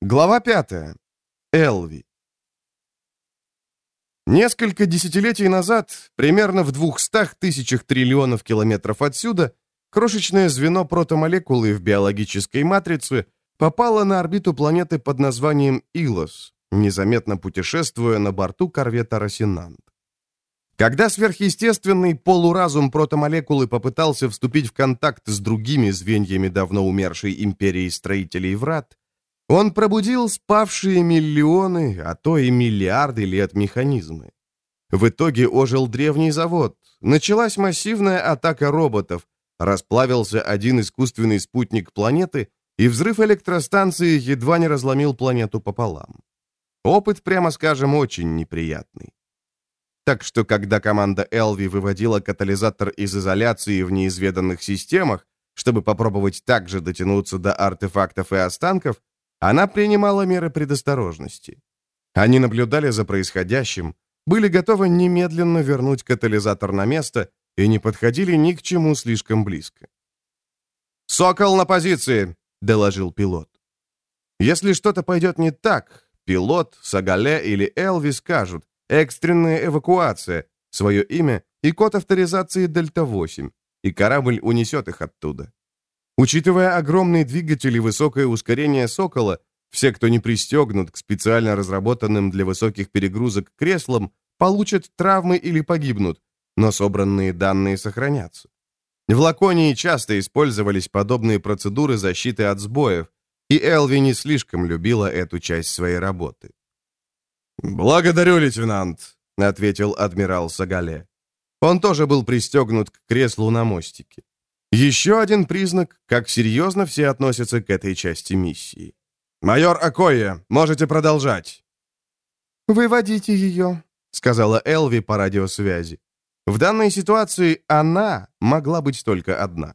Глава 5. Элви. Несколько десятилетий назад, примерно в 200 тысячах триллионов километров отсюда, крошечное звено протомолекулы в биологической матрице попало на орбиту планеты под названием Илос, незаметно путешествуя на борту корвета «Росинант». Когда сверхъестественный полуразум протомолекулы попытался вступить в контакт с другими звеньями давно умершей империи строителей врат, он пробудил спавшие миллионы, а то и миллиарды лет механизмы. В итоге ожил древний завод, началась массивная атака роботов, расплавился один искусственный спутник планеты, и взрыв электростанции едва не разломил планету пополам. Опыт, прямо скажем, очень неприятный. Так что, когда команда Элви выводила катализатор из изоляции в неизведанных системах, чтобы попробовать также дотянуться до артефактов и останков, она принимала меры предосторожности. Они наблюдали за происходящим, были готовы немедленно вернуть катализатор на место и не подходили ни к чему слишком близко. «Сокол на позиции!» — доложил пилот. Если что-то пойдет не так, пилот, Сагале или Элви скажут «экстренная эвакуация», свое имя и код авторизации Дельта-8, и корабль унесет их оттуда. Учитывая огромные двигатели и высокое ускорение «Сокола», все, кто не пристегнут к специально разработанным для высоких перегрузок креслам, получат травмы или погибнут, но собранные данные сохранятся. В Лаконии часто использовались подобные процедуры защиты от сбоев, и Элви не слишком любила эту часть своей работы. «Благодарю, лейтенант», — ответил адмирал Сагале. Он тоже был пристегнут к креслу на мостике. Еще один признак, как серьезно все относятся к этой части миссии. «Майор Акоя, можете продолжать». «Выводите ее», — сказала Элви по радиосвязи. В данной ситуации она могла быть только одна.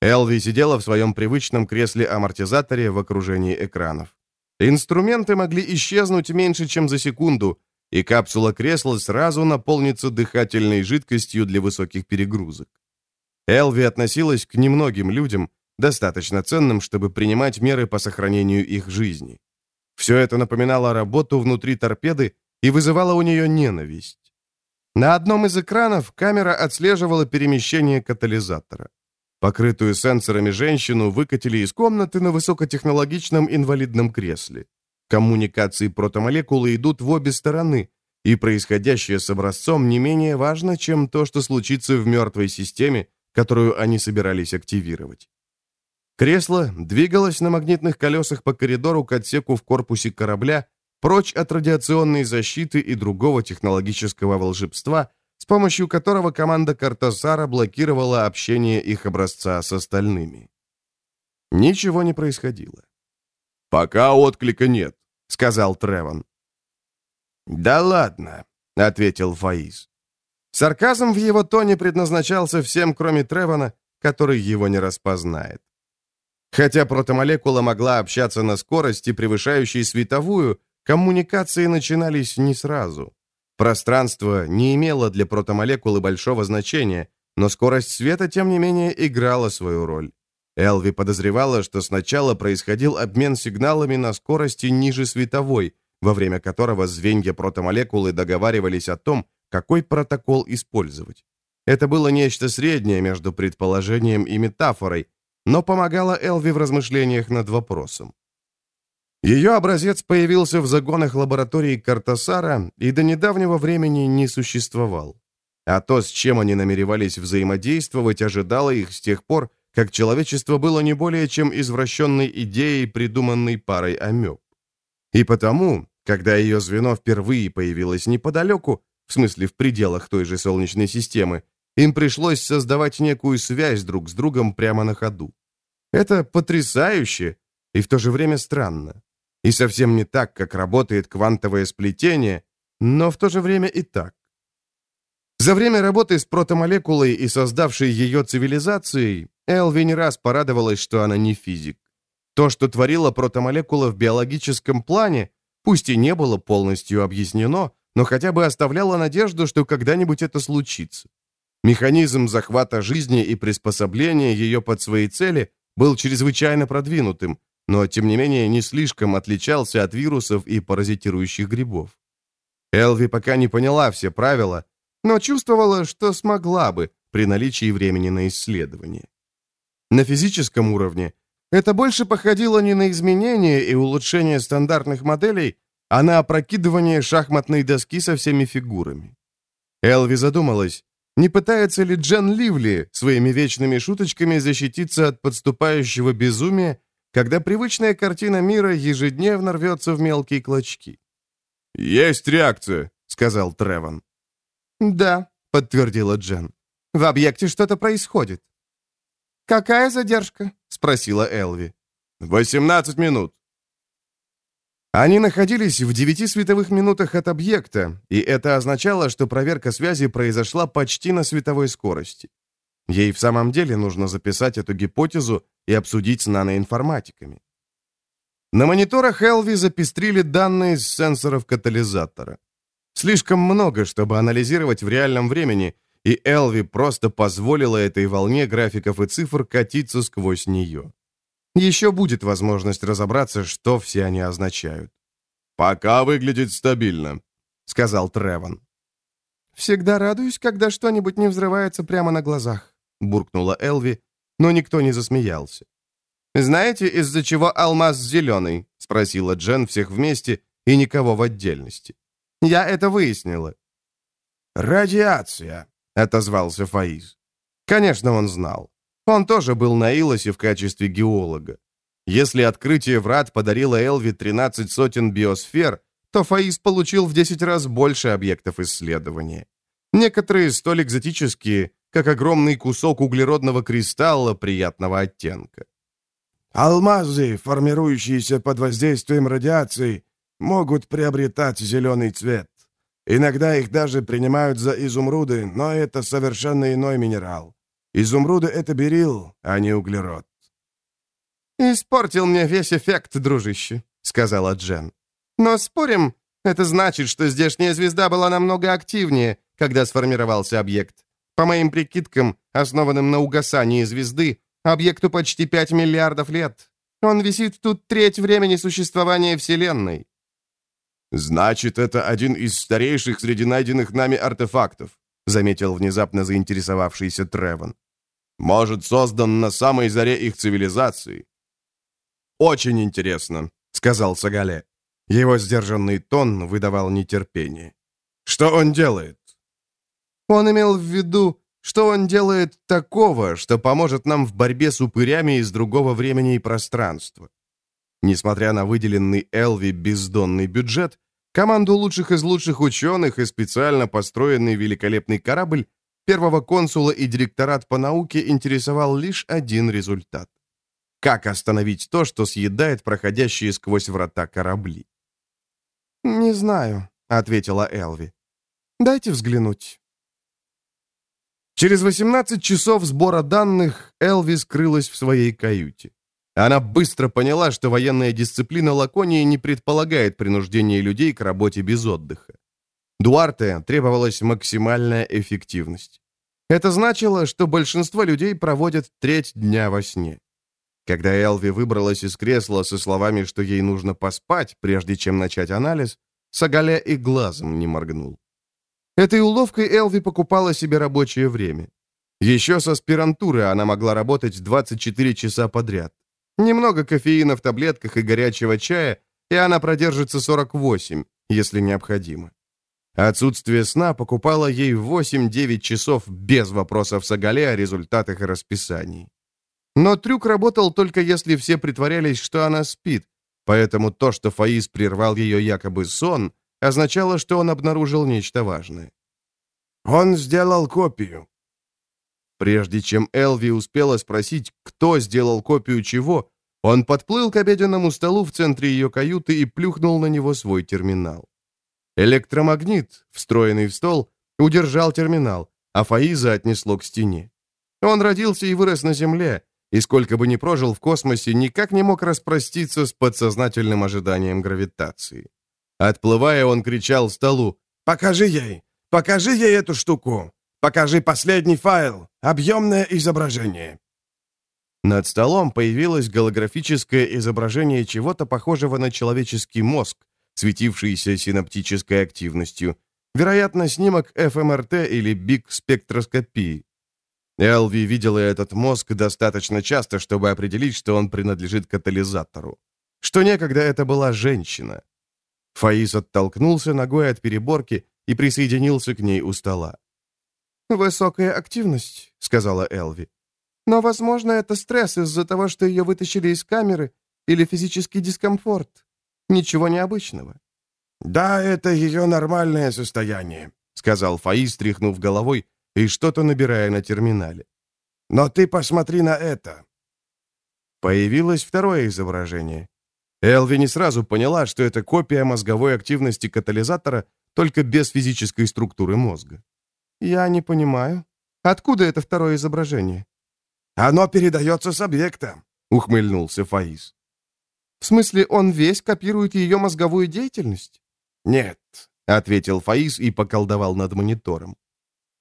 Элви сидела в своем привычном кресле-амортизаторе в окружении экранов. Инструменты могли исчезнуть меньше, чем за секунду, и капсула кресла сразу наполнится дыхательной жидкостью для высоких перегрузок. Элви относилась к немногим людям, достаточно ценным, чтобы принимать меры по сохранению их жизни. Все это напоминало работу внутри торпеды и вызывало у нее ненависть. На одном из экранов камера отслеживала перемещение катализатора. Покрытую сенсорами женщину выкатили из комнаты на высокотехнологичном инвалидном кресле. Коммуникации протомолекулы идут в обе стороны, и происходящее с образцом не менее важно, чем то, что случится в мертвой системе, которую они собирались активировать. Кресло двигалось на магнитных колесах по коридору к отсеку в корпусе корабля, прочь от радиационной защиты и другого технологического волшебства, с помощью которого команда Картасара блокировала общение их образца с остальными. Ничего не происходило. «Пока отклика нет», — сказал Тревон. «Да ладно», — ответил Фаиз. Сарказм в его тоне предназначался всем, кроме Тревона, который его не распознает. Хотя протомолекула могла общаться на скорости, превышающей световую, коммуникации начинались не сразу. Пространство не имело для протомолекулы большого значения, но скорость света, тем не менее, играла свою роль. Элви подозревала, что сначала происходил обмен сигналами на скорости ниже световой, во время которого звенья протомолекулы договаривались о том, какой протокол использовать. Это было нечто среднее между предположением и метафорой, но помогало Элви в размышлениях над вопросом. Ее образец появился в загонах лаборатории Картасара и до недавнего времени не существовал. А то, с чем они намеревались взаимодействовать, ожидало их с тех пор, как человечество было не более чем извращенной идеей, придуманной парой амеб. И потому, когда ее звено впервые появилось неподалеку, в смысле в пределах той же Солнечной системы, им пришлось создавать некую связь друг с другом прямо на ходу. Это потрясающе и в то же время странно. И совсем не так, как работает квантовое сплетение, но в то же время и так. За время работы с протомолекулой и создавшей ее цивилизацией, Элви не раз порадовалась, что она не физик. То, что творила протомолекула в биологическом плане, пусть и не было полностью объяснено, но хотя бы оставляла надежду, что когда-нибудь это случится. Механизм захвата жизни и приспособления ее под свои цели был чрезвычайно продвинутым, но тем не менее не слишком отличался от вирусов и паразитирующих грибов. Элви пока не поняла все правила, но чувствовала, что смогла бы при наличии времени на исследование. На физическом уровне это больше походило не на изменение и улучшение стандартных моделей, а на опрокидывание шахматной доски со всеми фигурами. Элви задумалась, не пытается ли Джен Ливли своими вечными шуточками защититься от подступающего безумия, когда привычная картина мира ежедневно рвется в мелкие клочки? «Есть реакция», — сказал Треван. «Да», — подтвердила Джен. «В объекте что-то происходит». «Какая задержка?» — спросила Элви. «Восемнадцать минут». Они находились в девяти световых минутах от объекта, и это означало, что проверка связи произошла почти на световой скорости. Ей в самом деле нужно записать эту гипотезу и обсудить с наноинформатиками. На мониторах Элви запестрили данные с сенсоров катализатора. Слишком много, чтобы анализировать в реальном времени, и Элви просто позволила этой волне графиков и цифр катиться сквозь нее. Еще будет возможность разобраться, что все они означают. «Пока выглядит стабильно», — сказал Треван. «Всегда радуюсь, когда что-нибудь не взрывается прямо на глазах», — буркнула Элви, но никто не засмеялся. «Знаете, из-за чего алмаз зеленый?» — спросила Джен всех вместе и никого в отдельности. «Я это выяснила». «Радиация», — отозвался Фаиз. Конечно, он знал. Он тоже был на Илосе в качестве геолога. Если открытие врат подарило Элви 13 сотен биосфер, то Фаис получил в 10 раз больше объектов исследования. Некоторые столь экзотические, как огромный кусок углеродного кристалла приятного оттенка. «Алмазы, формирующиеся под воздействием радиации, могут приобретать зеленый цвет. Иногда их даже принимают за изумруды, но это совершенно иной минерал. Изумруды — это берил, а не углерод. «Испортил мне весь эффект, дружище», — сказала Джен. «Но спорим, это значит, что здешняя звезда была намного активнее, когда сформировался объект. По моим прикидкам, основанным на угасании звезды, объекту почти 5 миллиардов лет. Он висит тут треть времени существования Вселенной». «Значит, это один из старейших среди найденных нами артефактов», заметил внезапно заинтересовавшийся Треван. «Может, создан на самой заре их цивилизации?» «Очень интересно», — сказал Сагале. Его сдержанный тон выдавал нетерпение. «Что он делает?» «Он имел в виду, что он делает такого, что поможет нам в борьбе с упырями из другого времени и пространства». Несмотря на выделенный Элви бездонный бюджет, Команду лучших из лучших ученых и специально построенный великолепный корабль первого консула и директорат по науке интересовал лишь один результат. Как остановить то, что съедает проходящие сквозь врата корабли? «Не знаю», — ответила Элви. «Дайте взглянуть». Через 18 часов сбора данных Элви скрылась в своей каюте. Она быстро поняла, что военная дисциплина Лаконии не предполагает принуждения людей к работе без отдыха. Дуарте требовалась максимальная эффективность. Это значило, что большинство людей проводят треть дня во сне. Когда Элви выбралась из кресла со словами, что ей нужно поспать, прежде чем начать анализ, Сагале и глазом не моргнул. Этой уловкой Элви покупала себе рабочее время. Еще с аспирантуры она могла работать 24 часа подряд. Немного кофеина в таблетках и горячего чая, и она продержится 48, если необходимо. Отсутствие сна покупало ей 8-9 часов без вопросов с Агале о результатах и расписании. Но трюк работал только если все притворялись, что она спит, поэтому то, что Фаис прервал ее якобы сон, означало, что он обнаружил нечто важное. «Он сделал копию», Прежде чем Элви успела спросить, кто сделал копию чего, он подплыл к обеденному столу в центре ее каюты и плюхнул на него свой терминал. Электромагнит, встроенный в стол, удержал терминал, а Фаиза отнесло к стене. Он родился и вырос на Земле, и сколько бы ни прожил в космосе, никак не мог распроститься с подсознательным ожиданием гравитации. Отплывая, он кричал столу «Покажи ей! Покажи ей эту штуку! Покажи последний файл! Объемное изображение!» Над столом появилось голографическое изображение чего-то похожего на человеческий мозг, светившийся синаптической активностью. Вероятно, снимок ФМРТ или биг-спектроскопии. Элви видела этот мозг достаточно часто, чтобы определить, что он принадлежит катализатору. Что некогда это была женщина. Фаис оттолкнулся ногой от переборки и присоединился к ней у стола. «Высокая активность», — сказала Элви. «Но, возможно, это стресс из-за того, что ее вытащили из камеры, или физический дискомфорт. Ничего необычного». «Да, это ее нормальное состояние», — сказал Фаис, тряхнув головой и что-то набирая на терминале. «Но ты посмотри на это». Появилось второе изображение. Элви не сразу поняла, что это копия мозговой активности катализатора, только без физической структуры мозга. «Я не понимаю. Откуда это второе изображение?» «Оно передается с объекта», — ухмыльнулся Фаис. «В смысле, он весь копирует ее мозговую деятельность?» «Нет», — ответил Фаис и поколдовал над монитором.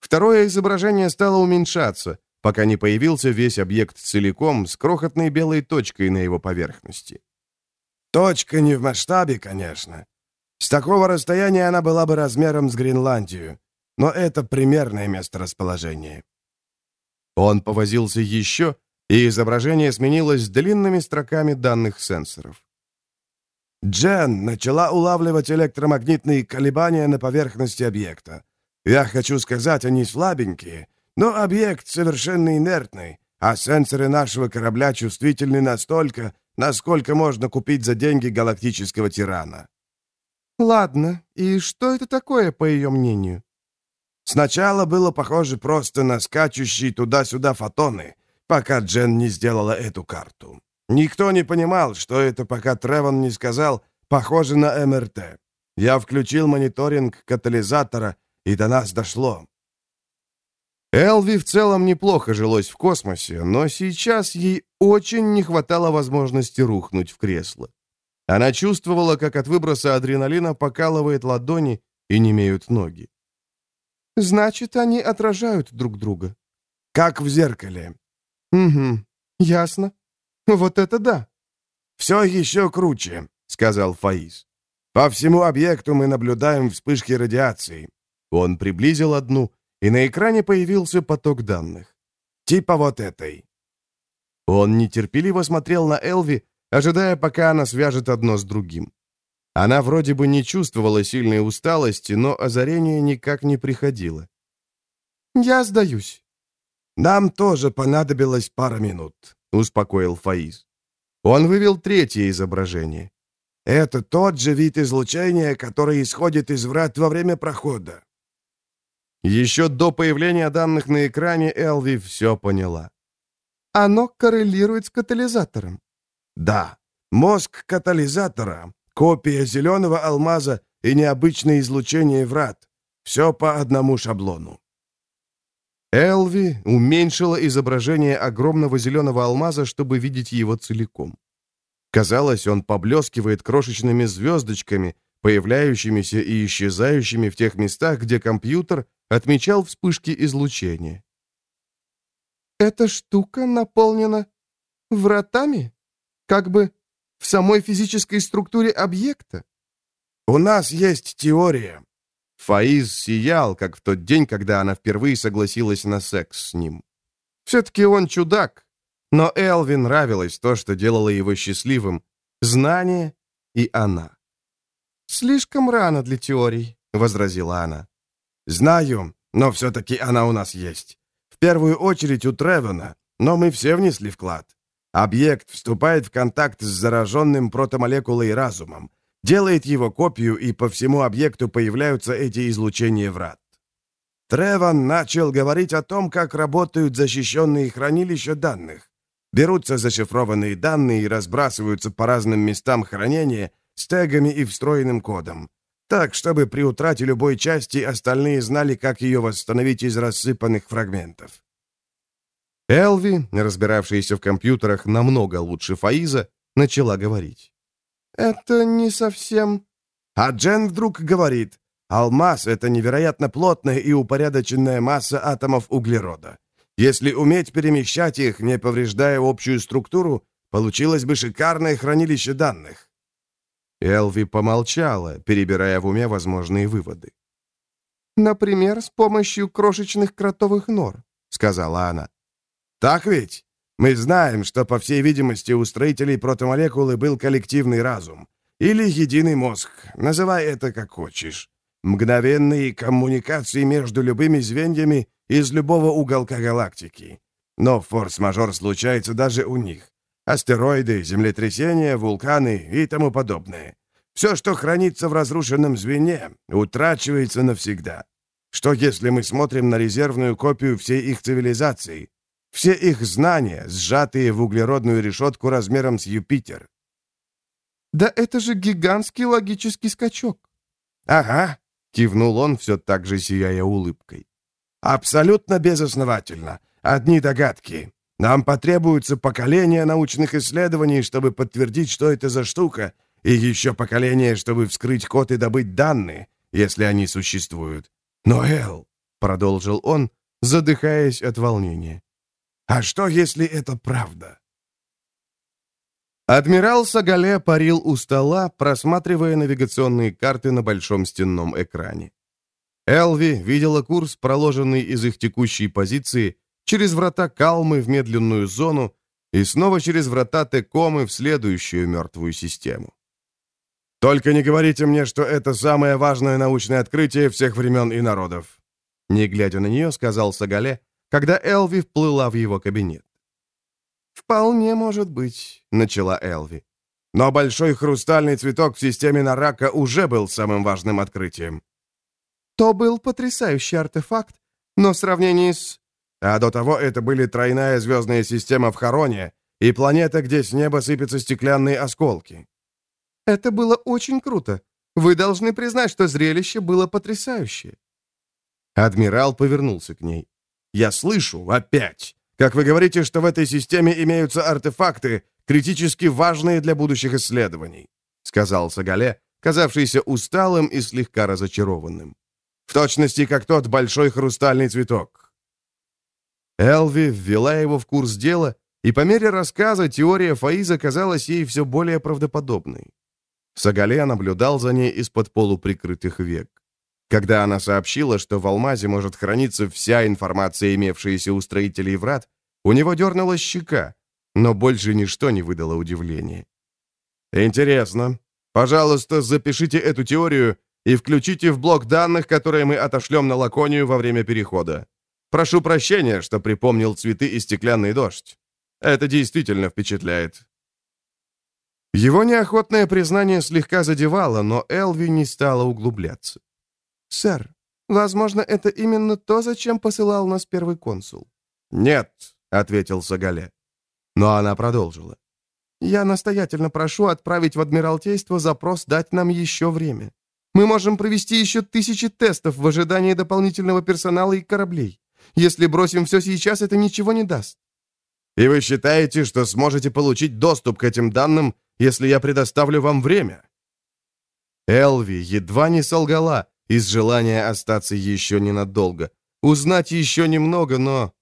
Второе изображение стало уменьшаться, пока не появился весь объект целиком с крохотной белой точкой на его поверхности. «Точка не в масштабе, конечно. С такого расстояния она была бы размером с Гренландию, но это примерное месторасположение». Он повозился еще, и изображение сменилось длинными строками данных сенсоров. Джен начала улавливать электромагнитные колебания на поверхности объекта. Я хочу сказать, они слабенькие, но объект совершенно инертный, а сенсоры нашего корабля чувствительны настолько, насколько можно купить за деньги галактического тирана. Ладно, и что это такое, по ее мнению? Сначала было похоже просто на скачущие туда-сюда фотоны, пока Джен не сделала эту карту. Никто не понимал, что это, пока Тревон не сказал, похоже на МРТ. Я включил мониторинг катализатора, и до нас дошло. Элви в целом неплохо жилось в космосе, но сейчас ей очень не хватало возможности рухнуть в кресло. Она чувствовала, как от выброса адреналина покалывает ладони и немеют ноги. Значит, они отражают друг друга. Как в зеркале. Угу, ясно. Вот это да. Все еще круче, сказал Фаис. По всему объекту мы наблюдаем вспышки радиации. Он приблизил одну, и на экране появился поток данных. Типа вот этой. Он нетерпеливо смотрел на Элви, ожидая, пока она свяжет одно с другим. Она вроде бы не чувствовала сильной усталости, но озарение никак не приходило. «Я сдаюсь». «Нам тоже понадобилось пара минут», — успокоил Фаиз. Он вывел третье изображение. «Это тот же вид излучения, который исходит из врат во время прохода». Еще до появления данных на экране Элви все поняла. «Оно коррелирует с катализатором». «Да, мозг катализатора Копия зеленого алмаза и необычное излучение врат. Все по одному шаблону. Элви уменьшила изображение огромного зеленого алмаза, чтобы видеть его целиком. Казалось, он поблескивает крошечными звездочками, появляющимися и исчезающими в тех местах, где компьютер отмечал вспышки излучения. «Эта штука наполнена вратами? Как бы в самой физической структуре объекта? У нас есть теория. Фаиз сиял, как в тот день, когда она впервые согласилась на секс с ним. Все-таки он чудак, но Элвин нравилось то, что делало его счастливым. Знание и она. «Слишком рано для теорий», — возразила она. «Знаю, но все-таки она у нас есть. В первую очередь у Тревена, но мы все внесли вклад. Объект вступает в контакт с зараженным протомолекулой разумом, делает его копию, и по всему объекту появляются эти излучения врат. Треван начал говорить о том, как работают защищенные хранилища данных. Берутся зашифрованные данные и разбрасываются по разным местам хранения с тегами и встроенным кодом. Так, чтобы при утрате любой части остальные знали, как ее восстановить из рассыпанных фрагментов. Элви, разбиравшаяся в компьютерах намного лучше Фаиза, начала говорить. «Это не совсем...» А Джен вдруг говорит, «Алмаз — это невероятно плотная и упорядоченная масса атомов углерода. Если уметь перемещать их, не повреждая общую структуру, получилось бы шикарное хранилище данных. Элви помолчала, перебирая в уме возможные выводы. «Например, с помощью крошечных кротовых нор», — сказала она. «Так ведь? Мы знаем, что, по всей видимости, у строителей протомолекулы был коллективный разум. Или единый мозг, называй это как хочешь. Мгновенные коммуникации между любыми звеньями из любого уголка галактики. Но форс-мажор случается даже у них. Астероиды, землетрясения, вулканы и тому подобное. Все, что хранится в разрушенном звене, утрачивается навсегда. Что если мы смотрим на резервную копию всей их цивилизации? Все их знания, сжатые в углеродную решетку размером с Юпитер. «Да это же гигантский логический скачок!» «Ага», — кивнул он, все так же сияя улыбкой. «Абсолютно безосновательно. Одни догадки. Нам потребуется поколение научных исследований, чтобы подтвердить, что это за штука, и еще поколение, чтобы вскрыть код и добыть данные, если они существуют. Но, Эл, — продолжил он, задыхаясь от волнения, — а что, если это правда? Адмирал Сагале парил у стола, просматривая навигационные карты на большом стенном экране. Элви видела курс, проложенный из их текущей позиции, через врата Калмы в медленную зону и снова через врата Текомы в следующую мертвую систему. Только не говорите мне, что это самое важное научное открытие всех времен и народов. Не глядя на нее, сказал Сагале, когда Элви вплыла в его кабинет. «Вполне может быть», — начала Элви. «Но большой хрустальный цветок в системе Нарака уже был самым важным открытием». «То был потрясающий артефакт, но в сравнении с...» «А до того это были тройная звездная система в Хароне и планета, где с неба сыпятся стеклянные осколки. Это было очень круто. Вы должны признать, что зрелище было потрясающее». Адмирал повернулся к ней. «Я слышу, опять, как вы говорите, что в этой системе имеются артефакты, критически важные для будущих исследований», сказал Сагале, казавшийся усталым и слегка разочарованным. «В точности, как тот большой хрустальный цветок». Элви ввела его в курс дела, и по мере рассказа теория Фаиза казалась ей все более правдоподобной. Сагале наблюдал за ней из-под полуприкрытых век. Когда она сообщила, что в алмазе может храниться вся информация, имевшаяся у строителей врат, у него дернулась щека, но больше ничто не выдало удивления. «Интересно. Пожалуйста, запишите эту теорию и включите в блок данных, которые мы отошлем на Лаконию во время перехода. Прошу прощения, что припомнил цветы и стеклянный дождь. Это действительно впечатляет. Его неохотное признание слегка задевало, но Элви не стала углубляться. «Сэр, возможно, это именно то, зачем посылал нас первый консул». «Нет», — ответил Сагале. Но она продолжила. «Я настоятельно прошу отправить в Адмиралтейство запрос дать нам еще время. Мы можем провести еще тысячи тестов в ожидании дополнительного персонала и кораблей. Если бросим все сейчас, это ничего не даст». «И вы считаете, что сможете получить доступ к этим данным если я предоставлю вам время?» Элви едва не солгала из желания остаться еще ненадолго. Узнать еще немного, но...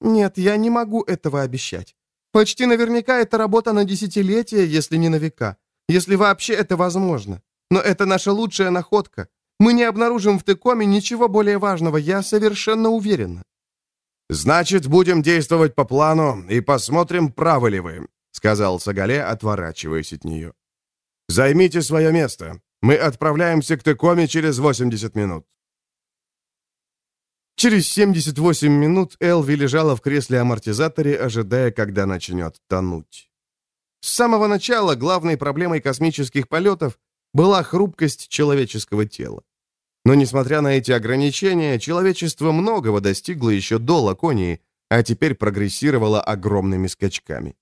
«Нет, я не могу этого обещать. Почти наверняка это работа на десятилетия, если не на века. Если вообще это возможно. Но это наша лучшая находка. Мы не обнаружим в Текоме ничего более важного, я совершенно уверена». «Значит, будем действовать по плану и посмотрим, правы ли вы. — сказал Сагале, отворачиваясь от нее. «Займите свое место. Мы отправляемся к Текоме через 80 минут». Через 78 минут Элви лежала в кресле-амортизаторе, ожидая, когда начнет тонуть. С самого начала главной проблемой космических полетов была хрупкость человеческого тела. Но, несмотря на эти ограничения, человечество многого достигло еще до Лаконии, а теперь прогрессировало огромными скачками.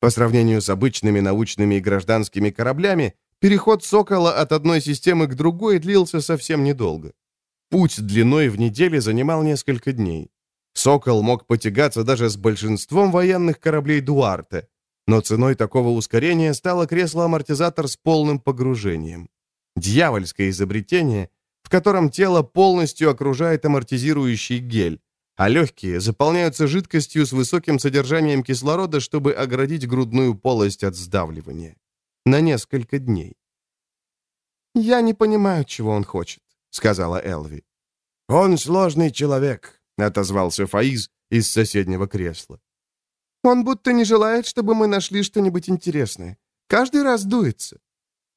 По сравнению с обычными научными и гражданскими кораблями, переход «Сокола» от одной системы к другой длился совсем недолго. Путь длиной в неделю занимал несколько дней. «Сокол» мог потягаться даже с большинством военных кораблей «Дуарте», но ценой такого ускорения стало кресло-амортизатор с полным погружением. Дьявольское изобретение, в котором тело полностью окружает амортизирующий гель, а легкие заполняются жидкостью с высоким содержанием кислорода, чтобы оградить грудную полость от сдавливания. На несколько дней. «Я не понимаю, чего он хочет», — сказала Элви. «Он сложный человек», — отозвался Фаиз из соседнего кресла. «Он будто не желает, чтобы мы нашли что-нибудь интересное. Каждый раз дуется».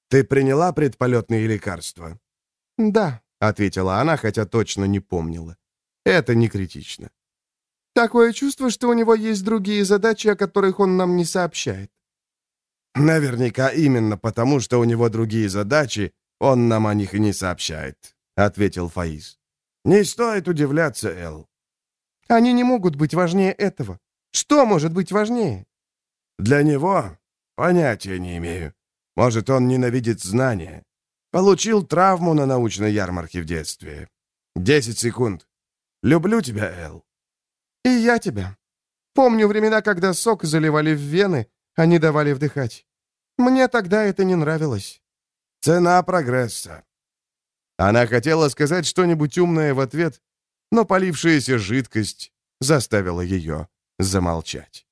«Ты приняла предполетные лекарства?» «Да», — ответила она, хотя точно не помнила. «Это не критично». «Такое чувство, что у него есть другие задачи, о которых он нам не сообщает». «Наверняка именно потому, что у него другие задачи, он нам о них и не сообщает», — ответил Фаиз. «Не стоит удивляться, Эл». «Они не могут быть важнее этого. Что может быть важнее?» «Для него? Понятия не имею. Может, он ненавидит знания. Получил травму на научной ярмарке в детстве. Десять секунд. Люблю тебя, Эл». «И я тебя. Помню времена, когда сок заливали в вены, не давали вдыхать. Мне тогда это не нравилось». Цена прогресса. Она хотела сказать что-нибудь умное в ответ, но полившаяся жидкость заставила ее замолчать.